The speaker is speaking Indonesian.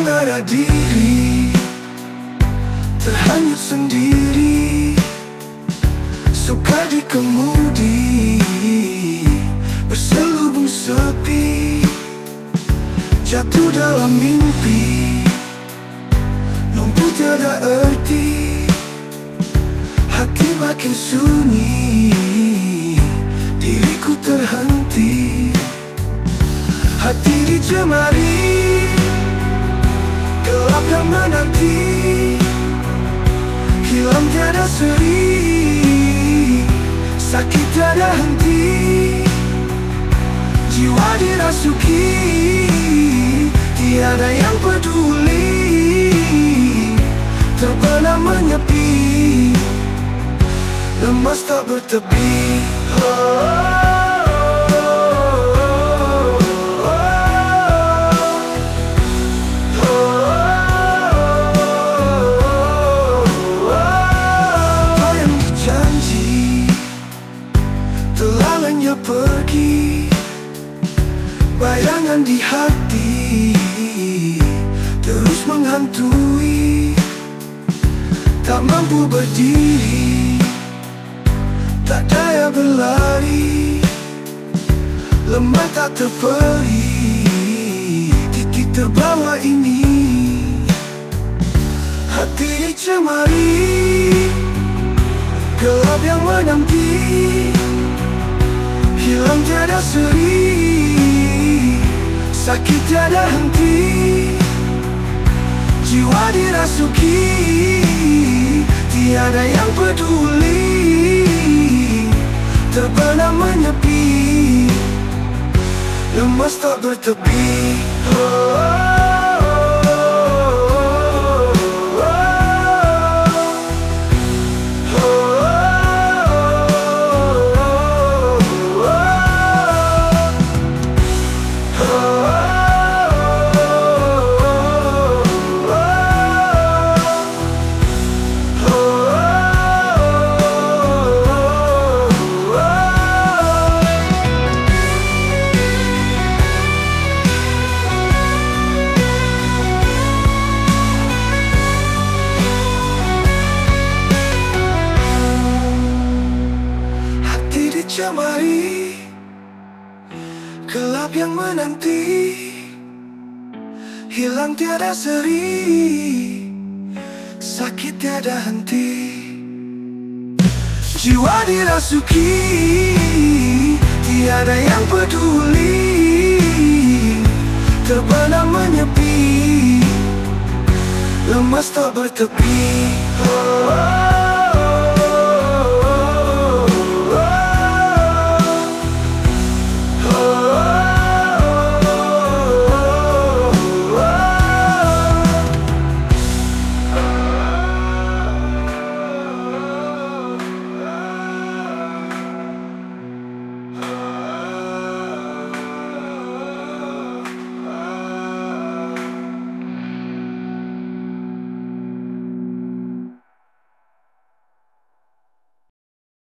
lupa diri. Terhanyut sendiri. Suka dikemudi Berselubung sepi. Jatuh dalam mimpi. Nunggu tiada erti. Hati makin sunyi Yang menanti Hilang tiada seri. Sakit tiada henti. Jiwa dirasuki. Tiada yang peduli. Terbenam menyepi. Lemas tak bertepi. Apa Bayangan di hati Terus menghantui. Tak mampu berdiri Tak daya berlari. Lemah tak terperi Titik terbawa ini. Hati dicemari Gelap yang menanti. Hilang tiada seri Sakit tiada henti. Jiwa dirasuki. Tiada yang peduli. Terbenam menyepi. Lemas tak bertepi. Oh, oh, Gelap yang menanti. Hilang tiada seri. Sakit tiada henti. Jiwa dirasuki. Tiada yang peduli. Terbenam menyepi. Lemas tak bertepi. Oh, oh.